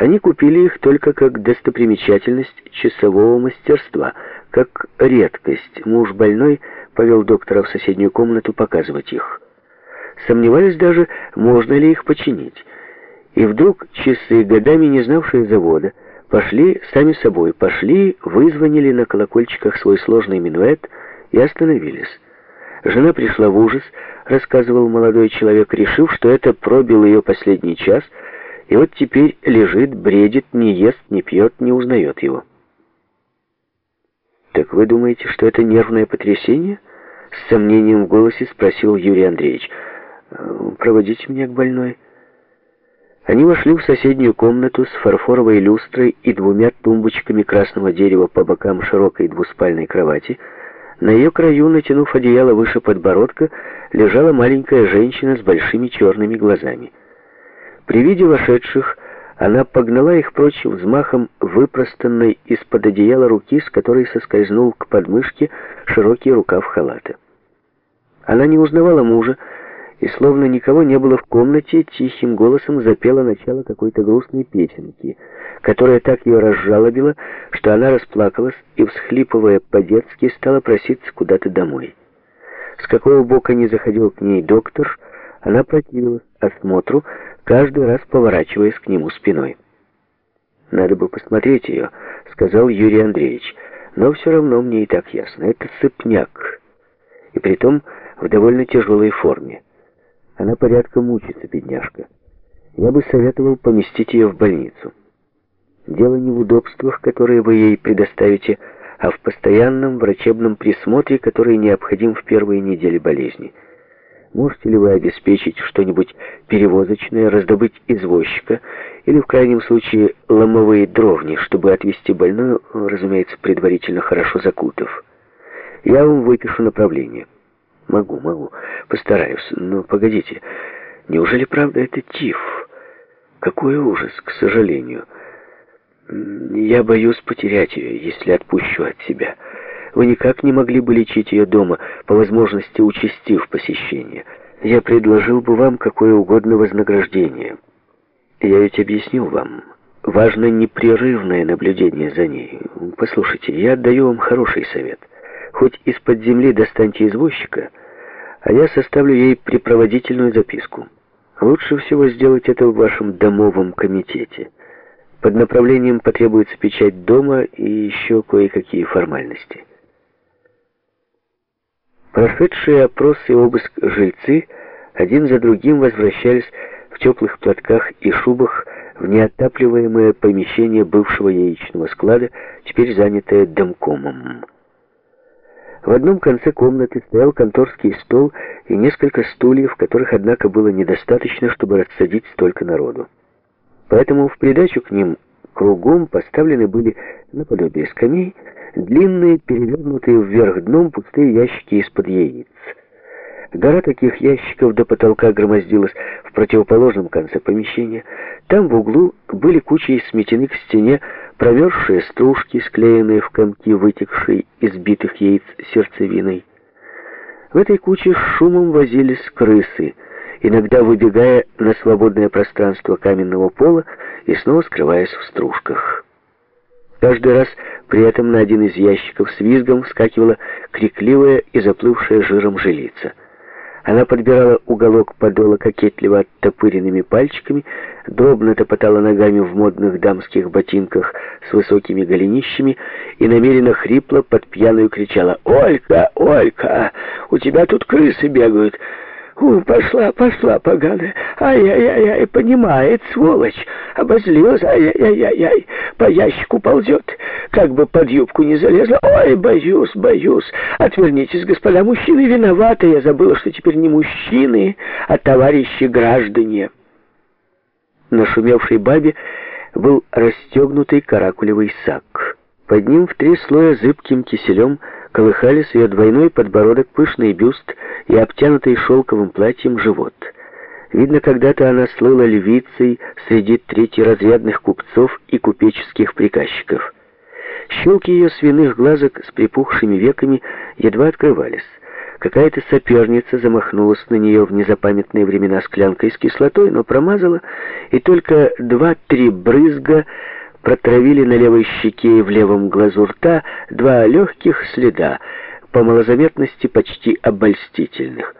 Они купили их только как достопримечательность часового мастерства, как редкость. Муж больной повел доктора в соседнюю комнату показывать их. Сомневались даже, можно ли их починить. И вдруг часы, годами не знавшие завода, пошли сами собой, пошли, вызвонили на колокольчиках свой сложный минуэт и остановились. Жена пришла в ужас, рассказывал молодой человек, решив, что это пробил ее последний час, и вот теперь лежит, бредит, не ест, не пьет, не узнает его. «Так вы думаете, что это нервное потрясение?» С сомнением в голосе спросил Юрий Андреевич. «Проводите меня к больной». Они вошли в соседнюю комнату с фарфоровой люстрой и двумя тумбочками красного дерева по бокам широкой двуспальной кровати. На ее краю, натянув одеяло выше подбородка, лежала маленькая женщина с большими черными глазами. При виде вошедших она погнала их прочь взмахом выпростанной из-под одеяла руки, с которой соскользнул к подмышке широкий рукав халата. Она не узнавала мужа, и, словно никого не было в комнате, тихим голосом запела начало какой-то грустной песенки, которая так ее разжалобила, что она расплакалась и, всхлипывая по-детски, стала проситься куда-то домой. С какого бока не заходил к ней доктор, она противилась осмотру, каждый раз поворачиваясь к нему спиной. «Надо бы посмотреть ее», — сказал Юрий Андреевич, «но все равно мне и так ясно. Это сыпняк, и притом в довольно тяжелой форме». Она порядком мучится, бедняжка. Я бы советовал поместить ее в больницу. Дело не в удобствах, которые вы ей предоставите, а в постоянном врачебном присмотре, который необходим в первые недели болезни. Можете ли вы обеспечить что-нибудь перевозочное, раздобыть извозчика или, в крайнем случае, ломовые дровни, чтобы отвезти больную, разумеется, предварительно хорошо закутав? Я вам выпишу направление. Могу, могу. Постараюсь. Но погодите. Неужели правда это тиф? Какой ужас, к сожалению. Я боюсь потерять ее, если отпущу от себя. Вы никак не могли бы лечить ее дома, по возможности участив посещение. Я предложил бы вам какое угодно вознаграждение. Я ведь объяснил вам. Важно непрерывное наблюдение за ней. Послушайте, я отдаю вам хороший совет. Хоть из-под земли достаньте извозчика, а я составлю ей припроводительную записку. Лучше всего сделать это в вашем домовом комитете. Под направлением потребуется печать дома и еще кое-какие формальности. Прошедшие опрос и обыск жильцы один за другим возвращались в теплых платках и шубах в неотапливаемое помещение бывшего яичного склада, теперь занятое домкомом. В одном конце комнаты стоял конторский стол и несколько стульев, которых, однако, было недостаточно, чтобы рассадить столько народу. Поэтому в придачу к ним кругом поставлены были, наподобие скамей, длинные, перевернутые вверх дном пустые ящики из-под яиц. Гора таких ящиков до потолка громоздилась в противоположном конце помещения. Там в углу были кучей сметены к стене промерзшие стружки, склеенные в комки, вытекшие из битых яиц сердцевиной. В этой куче с шумом возились крысы, иногда выбегая на свободное пространство каменного пола и снова скрываясь в стружках. Каждый раз при этом на один из ящиков с визгом вскакивала крикливая и заплывшая жиром жилица — она подбирала уголок подола кокетливо оттопыренными пальчиками, дробно топотала ногами в модных дамских ботинках с высокими голенищами и намеренно хрипло под пьяную кричала «Олька, Олька, у тебя тут крысы бегают!» У, пошла, пошла, поганая. Ай-яй-яй, понимает, сволочь. Обозлилась, ай-яй-яй-яй, по ящику ползет. Как бы под юбку не залезла. Ой, боюсь, боюсь. Отвернитесь, господа, мужчины виноваты. Я забыла, что теперь не мужчины, а товарищи граждане. На шумевшей бабе был расстегнутый каракулевый сак. Под ним в три слоя зыбким киселем колыхались ее двойной подбородок, пышный бюст и обтянутый шелковым платьем живот. Видно, когда-то она слыла львицей среди третьеразрядных купцов и купеческих приказчиков. Щелки ее свиных глазок с припухшими веками едва открывались. Какая-то соперница замахнулась на нее в незапамятные времена склянкой с кислотой, но промазала, и только два-три брызга протравили на левой щеке и в левом глазу рта два легких следа, по малозаметности почти обольстительных —